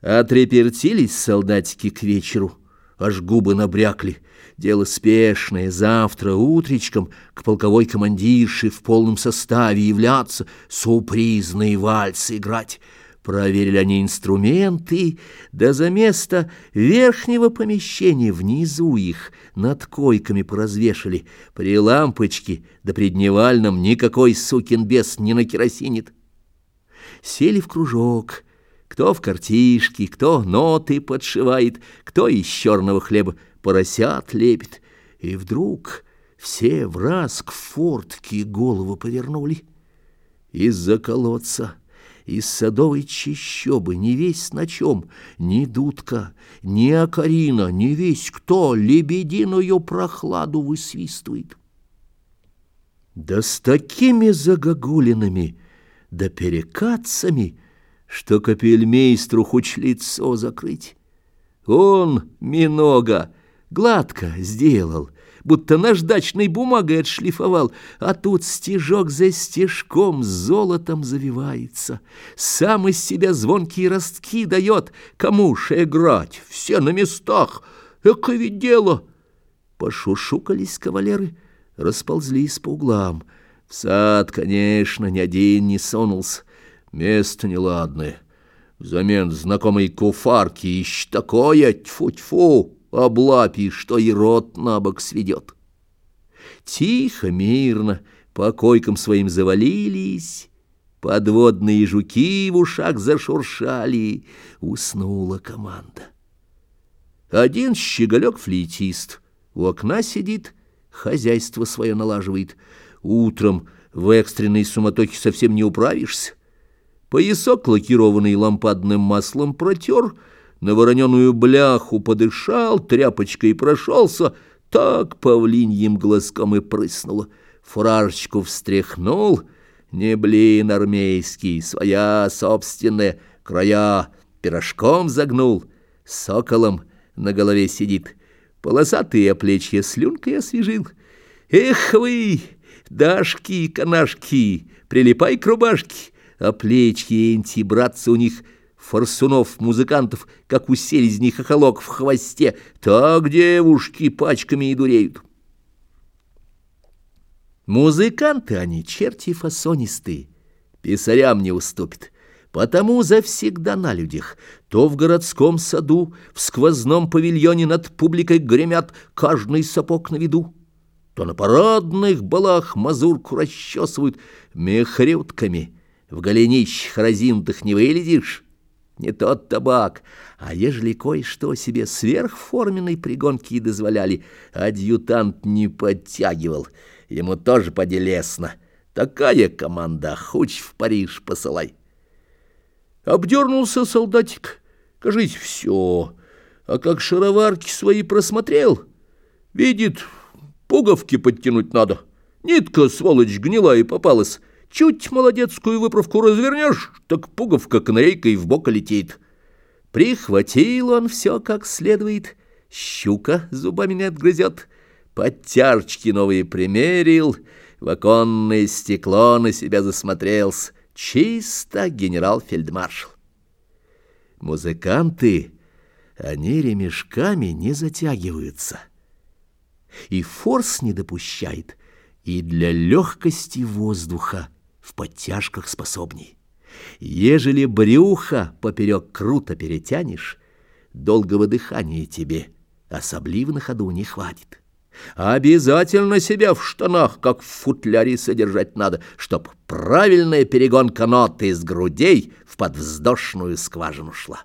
Отрепертились солдатики к вечеру, аж губы набрякли. Дело спешное, завтра утречком к полковой командирше в полном составе являться, супризные вальсы играть. Проверили они инструменты, да за место верхнего помещения внизу их над койками поразвешали. При лампочке да при дневальном никакой сукин бес не накеросинит. Сели в кружок — кто в картишки, кто ноты подшивает, кто из черного хлеба поросят лепит. И вдруг все в раз к фортке голову повернули. Из-за колодца, из садовой чащобы, не весь на чем, ни дудка, ни окарина, не весь кто лебединую прохладу высвистывает. Да с такими загогулинами, да перекатцами — что капельмейстру хоть лицо закрыть. Он, минога, гладко сделал, будто наждачной бумагой отшлифовал, а тут стежок за стежком золотом завивается. Сам из себя звонкие ростки дает, кому ж играть, все на местах, эко ведь дело. Пошушукались кавалеры, расползлись по углам. В сад, конечно, ни один не сунулся. Место неладное. Взамен знакомой куфарки ищ такое, тьфу-тьфу, облапи, что и рот на бок сведет. Тихо, мирно, по койкам своим завалились, подводные жуки в ушах зашуршали, уснула команда. Один щеголек-флейтист у окна сидит, хозяйство свое налаживает. Утром в экстренной суматохе совсем не управишься. Поясок, лакированный лампадным маслом, протер, на вороненую бляху подышал, тряпочкой прошелся, так павлиньим глазком и прыснуло. Фуражечку встряхнул, не блин армейский, своя собственная, края пирожком загнул, соколом на голове сидит, полосатые плечья слюнкой освежил. Эх вы, дашки-канашки, прилипай к рубашке, а плечки энти, братцы у них форсунов, музыкантов, как у селезни хохолок в хвосте, так девушки пачками и дуреют. Музыканты они, черти фасонистые, писарям не уступят, потому завсегда на людях, то в городском саду, в сквозном павильоне над публикой гремят каждый сапог на виду, то на парадных балах мазурку расчесывают мехрютками — в голенищах разинутых не вылезешь, не тот табак. А ежели кое-что себе сверхформенной пригонки и дозволяли, адъютант не подтягивал, ему тоже поделесно. Такая команда, хоть в Париж посылай. Обдернулся солдатик, кажись, все. А как шароварки свои просмотрел, видит, пуговки подтянуть надо. Нитка, сволочь, гнила и попалась. Чуть молодецкую выправку развернешь, так пуговка канарейкой в бок летит. Прихватил он все как следует, щука зубами не отгрызет, подтяжки новые примерил, в оконное стекло на себя засмотрелся. Чисто генерал-фельдмаршал. Музыканты, они ремешками не затягиваются. И форс не допущает, и для легкости воздуха в подтяжках способней. Ежели брюхо поперек круто перетянешь, долгого дыхания тебе особливо на ходу не хватит. Обязательно себя в штанах, как в футляре, содержать надо, чтоб правильная перегонка ноты из грудей в подвздошную скважину шла.